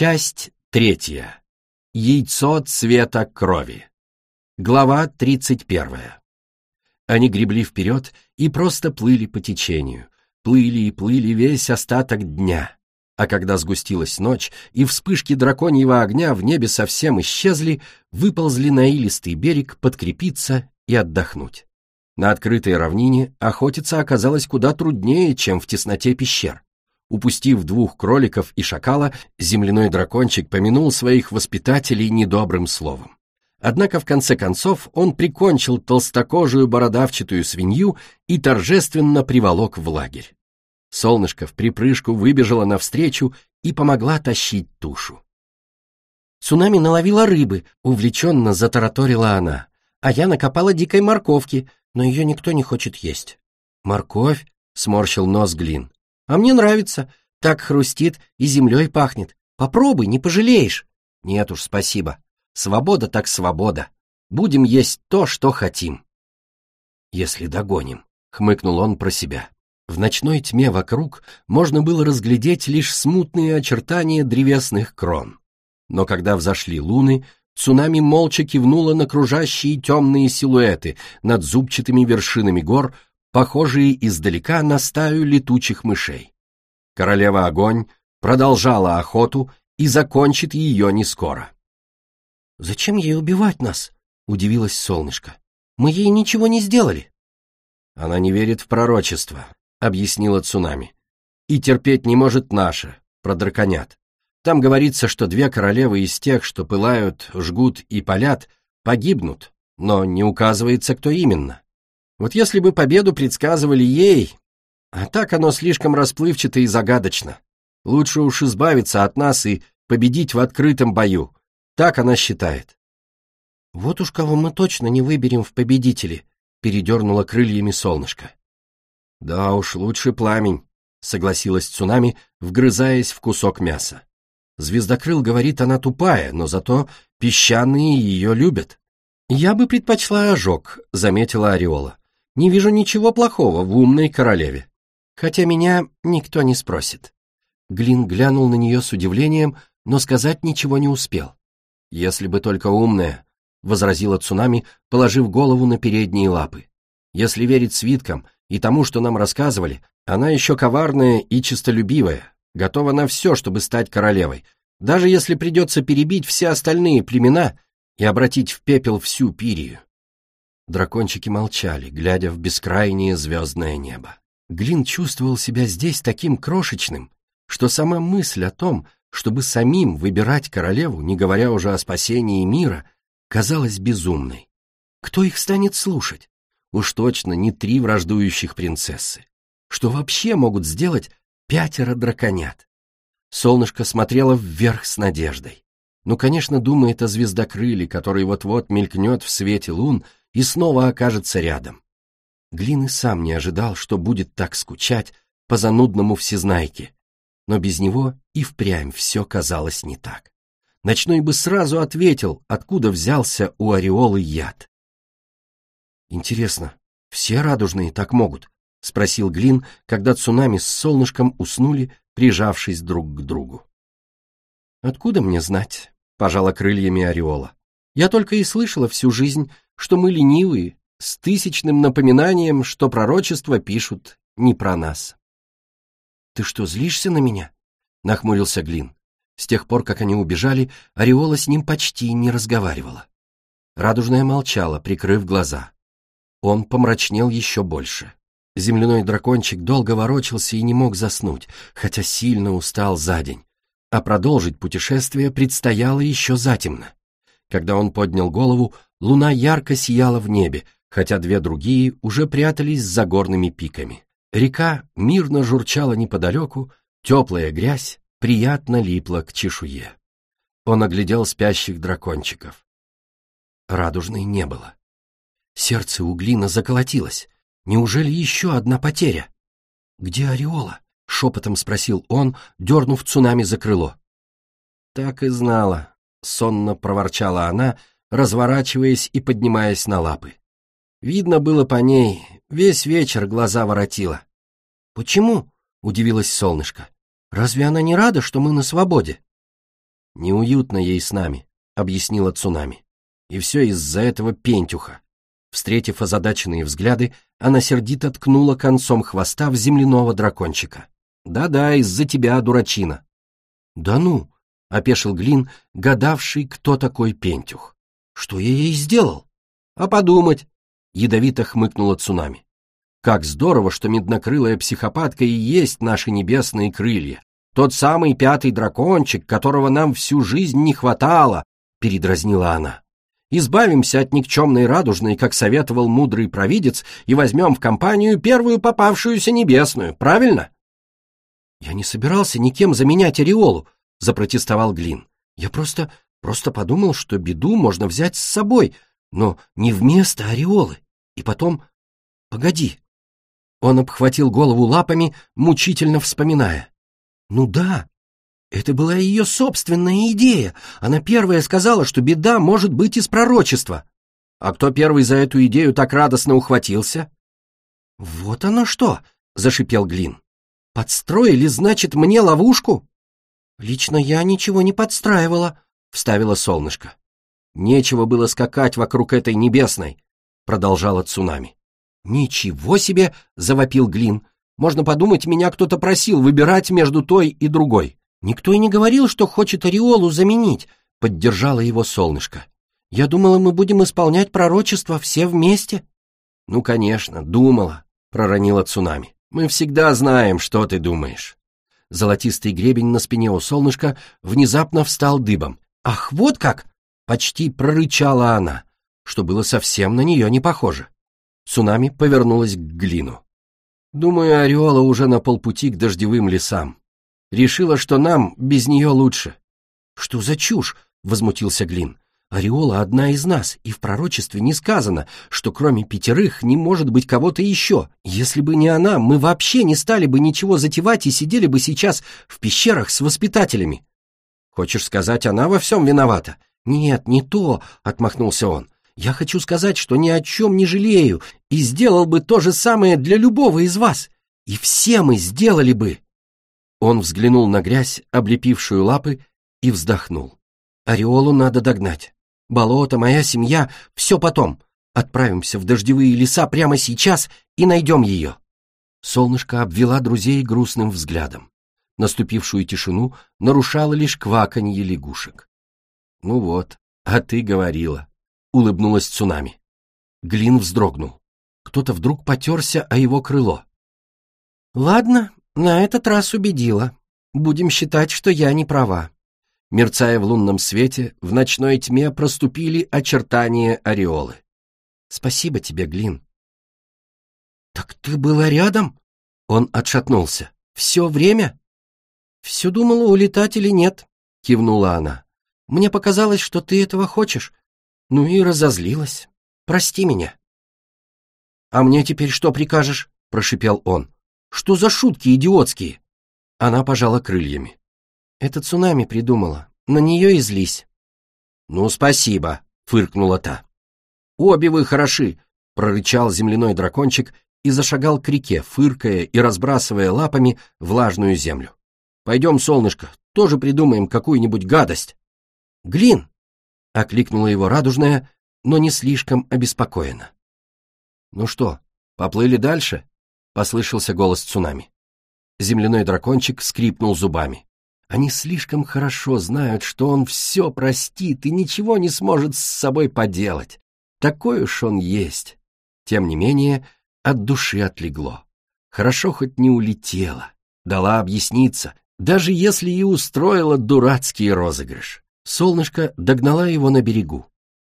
Часть третья. Яйцо цвета крови. Глава тридцать первая. Они гребли вперед и просто плыли по течению. Плыли и плыли весь остаток дня. А когда сгустилась ночь, и вспышки драконьего огня в небе совсем исчезли, выползли на илистый берег подкрепиться и отдохнуть. На открытой равнине охотиться оказалось куда труднее, чем в тесноте пещер. Упустив двух кроликов и шакала, земляной дракончик помянул своих воспитателей недобрым словом. Однако в конце концов он прикончил толстокожую бородавчатую свинью и торжественно приволок в лагерь. Солнышко в припрыжку выбежало навстречу и помогла тащить тушу. «Цунами наловила рыбы», — увлеченно затараторила она, «а я накопала дикой морковки, но ее никто не хочет есть». «Морковь?» — сморщил нос Глин. А мне нравится. Так хрустит и землей пахнет. Попробуй, не пожалеешь. Нет уж, спасибо. Свобода так свобода. Будем есть то, что хотим. Если догоним, хмыкнул он про себя. В ночной тьме вокруг можно было разглядеть лишь смутные очертания древесных крон. Но когда взошли луны, цунами молча кивнуло на кружащие темные силуэты над зубчатыми вершинами гор, похожие издалека на стаю летучих мышей. Королева Огонь продолжала охоту и закончит ее не скоро. «Зачем ей убивать нас?» — удивилась солнышко. «Мы ей ничего не сделали». «Она не верит в пророчество», — объяснила Цунами. «И терпеть не может наше, про драконят. Там говорится, что две королевы из тех, что пылают, жгут и палят, погибнут, но не указывается, кто именно. Вот если бы победу предсказывали ей, а так оно слишком расплывчато и загадочно. Лучше уж избавиться от нас и победить в открытом бою. Так она считает. Вот уж кого мы точно не выберем в победители, передернула крыльями солнышко. Да уж, лучше пламень, согласилась цунами, вгрызаясь в кусок мяса. Звездокрыл говорит, она тупая, но зато песчаные ее любят. Я бы предпочла ожог, заметила Ореола. Не вижу ничего плохого в умной королеве. Хотя меня никто не спросит. Глин глянул на нее с удивлением, но сказать ничего не успел. «Если бы только умная», — возразила Цунами, положив голову на передние лапы. «Если верить свиткам и тому, что нам рассказывали, она еще коварная и честолюбивая, готова на все, чтобы стать королевой, даже если придется перебить все остальные племена и обратить в пепел всю Пирию. Дракончики молчали, глядя в бескрайнее звездное небо. Глин чувствовал себя здесь таким крошечным, что сама мысль о том, чтобы самим выбирать королеву, не говоря уже о спасении мира, казалась безумной. Кто их станет слушать? Уж точно не три враждующих принцессы. Что вообще могут сделать пятеро драконят? Солнышко смотрело вверх с надеждой. Ну, конечно, думает о звездокрыле, который вот-вот мелькнет в свете лун и снова окажется рядом. Глин и сам не ожидал, что будет так скучать по занудному всезнайке, но без него и впрямь все казалось не так. Ночной бы сразу ответил, откуда взялся у ореолы яд. «Интересно, все радужные так могут?» — спросил Глин, когда цунами с солнышком уснули, прижавшись друг к другу. «Откуда мне знать?» — пожала крыльями ореола. «Я только и слышала всю жизнь, что мы ленивые, с тысячным напоминанием, что пророчества пишут не про нас. «Ты что, злишься на меня?» — нахмурился Глин. С тех пор, как они убежали, Ореола с ним почти не разговаривала. Радужная молчала, прикрыв глаза. Он помрачнел еще больше. Земляной дракончик долго ворочался и не мог заснуть, хотя сильно устал за день. А продолжить путешествие предстояло еще затемно. Когда он поднял голову, луна ярко сияла в небе, хотя две другие уже прятались за горными пиками. Река мирно журчала неподалеку, теплая грязь приятно липла к чешуе. Он оглядел спящих дракончиков. Радужной не было. Сердце у Глина заколотилось. Неужели еще одна потеря? «Где Ореола?» — шепотом спросил он, дернув цунами за крыло. «Так и знала», — сонно проворчала она, разворачиваясь и поднимаясь на лапы. Видно было по ней, весь вечер глаза воротила. «Почему?» — удивилась солнышко. «Разве она не рада, что мы на свободе?» Неуютно ей с нами, объяснила Цунами. И все из-за этого пентюха. Встретив озадаченные взгляды, она сердито ткнула концом хвоста в земляного дракончика. «Да-да, из-за тебя, дурачина». «Да ну!» — опешил Глин, гадавший, кто такой пентюх. «Что я ей сделал?» «А подумать!» — ядовито хмыкнула цунами. «Как здорово, что меднокрылая психопатка и есть наши небесные крылья. Тот самый пятый дракончик, которого нам всю жизнь не хватало!» — передразнила она. Избавимся от никчемной радужной, как советовал мудрый провидец, и возьмем в компанию первую попавшуюся небесную, правильно? Я не собирался никем заменять ореолу, запротестовал Глин. Я просто, просто подумал, что беду можно взять с собой, но не вместо ореолы. И потом... Погоди. Он обхватил голову лапами, мучительно вспоминая. Ну да, это была ее собственная идея. Она первая сказала, что беда может быть из пророчества. А кто первый за эту идею так радостно ухватился? Вот оно что, зашипел Глин. Подстроили, значит, мне ловушку? Лично я ничего не подстраивала, вставила солнышко. Нечего было скакать вокруг этой небесной, продолжала цунами. Ничего себе, завопил Глин. Можно подумать, меня кто-то просил выбирать между той и другой. «Никто и не говорил, что хочет ореолу заменить», — поддержала его солнышко. «Я думала, мы будем исполнять пророчество все вместе». «Ну, конечно, думала», — проронила цунами. «Мы всегда знаем, что ты думаешь». Золотистый гребень на спине у солнышка внезапно встал дыбом. «Ах, вот как!» — почти прорычала она, что было совсем на нее не похоже. Цунами повернулась к глину. «Думаю, Ореола уже на полпути к дождевым лесам. Решила, что нам без нее лучше. Что за чушь? Возмутился Глин. Ореола одна из нас, и в пророчестве не сказано, что кроме пятерых не может быть кого-то еще. Если бы не она, мы вообще не стали бы ничего затевать и сидели бы сейчас в пещерах с воспитателями. Хочешь сказать, она во всем виновата? Нет, не то, отмахнулся он. Я хочу сказать, что ни о чем не жалею и сделал бы то же самое для любого из вас. И все мы сделали бы. Он взглянул на грязь, облепившую лапы, и вздохнул. «Ореолу надо догнать. Болото, моя семья, все потом. Отправимся в дождевые леса прямо сейчас и найдем ее». Солнышко обвела друзей грустным взглядом. Наступившую тишину нарушало лишь кваканье лягушек. «Ну вот, а ты говорила», — улыбнулась цунами. Глин вздрогнул. Кто-то вдруг потерся о его крыло. «Ладно, на этот раз убедила. Будем считать, что я не права. Мерцая в лунном свете, в ночной тьме проступили очертания ореолы. Спасибо тебе, Глин. Так ты была рядом? Он отшатнулся. Все время? Все думала, улетать или нет, кивнула она. Мне показалось, что ты этого хочешь. Ну и разозлилась. Прости меня. А мне теперь что прикажешь? прошипел он. Что за шутки идиотские?» Она пожала крыльями. «Это цунами придумала. На нее и злись». «Ну, спасибо», — фыркнула та. «Обе вы хороши», — прорычал земляной дракончик и зашагал к реке, фыркая и разбрасывая лапами влажную землю. «Пойдем, солнышко, тоже придумаем какую-нибудь гадость». «Глин!» — окликнула его радужная, но не слишком обеспокоена. «Ну что, поплыли дальше?» послышался голос цунами. Земляной дракончик скрипнул зубами. Они слишком хорошо знают, что он все простит и ничего не сможет с собой поделать. Такой уж он есть. Тем не менее, от души отлегло. Хорошо хоть не улетела, дала объясниться, даже если и устроила дурацкий розыгрыш. Солнышко догнала его на берегу.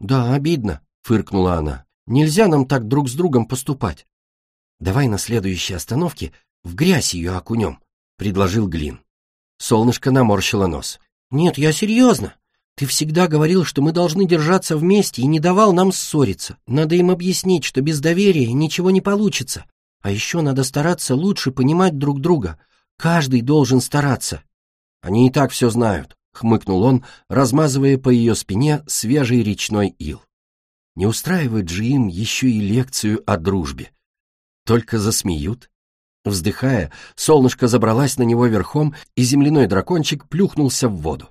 «Да, обидно», — фыркнула она. «Нельзя нам так друг с другом поступать. «Давай на следующей остановке в грязь ее окунем», — предложил Глин. Солнышко наморщило нос. «Нет, я серьезно. Ты всегда говорил, что мы должны держаться вместе и не давал нам ссориться. Надо им объяснить, что без доверия ничего не получится. А еще надо стараться лучше понимать друг друга. Каждый должен стараться». «Они и так все знают», — хмыкнул он, размазывая по ее спине свежий речной ил. «Не устраивает же им еще и лекцию о дружбе. Только засмеют. Вздыхая, солнышко забралась на него верхом, и земляной дракончик плюхнулся в воду.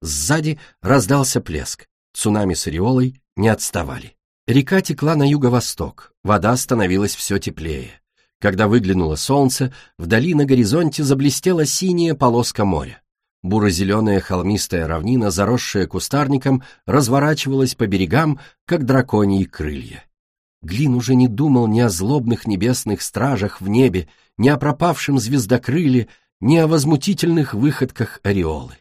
Сзади раздался плеск. Цунами с ореолой не отставали. Река текла на юго-восток, вода становилась все теплее. Когда выглянуло солнце, вдали на горизонте заблестела синяя полоска моря. Буро-зеленая холмистая равнина, заросшая кустарником, разворачивалась по берегам, как драконьи крылья. Глин уже не думал ни о злобных небесных стражах в небе, ни о пропавшем звездокрыле, ни о возмутительных выходках ореолы.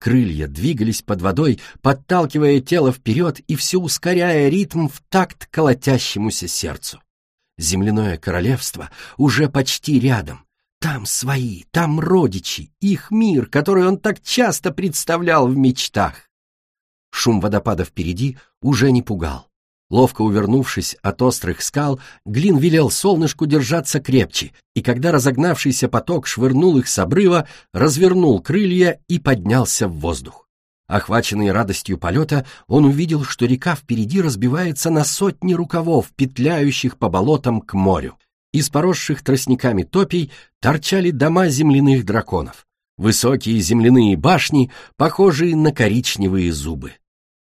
Крылья двигались под водой, подталкивая тело вперед и все ускоряя ритм в такт колотящемуся сердцу. Земляное королевство уже почти рядом. Там свои, там родичи, их мир, который он так часто представлял в мечтах. Шум водопада впереди уже не пугал. Ловко увернувшись от острых скал, Глин велел солнышку держаться крепче, и когда разогнавшийся поток швырнул их с обрыва, развернул крылья и поднялся в воздух. Охваченный радостью полета, он увидел, что река впереди разбивается на сотни рукавов, петляющих по болотам к морю. Из поросших тростниками топий торчали дома земляных драконов, высокие земляные башни, похожие на коричневые зубы.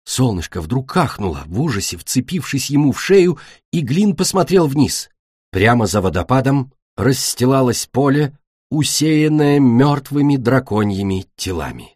Солнышко вдруг кахнуло, в ужасе вцепившись ему в шею, и Глин посмотрел вниз. Прямо за водопадом расстилалось поле, усеянное мертвыми драконьими телами.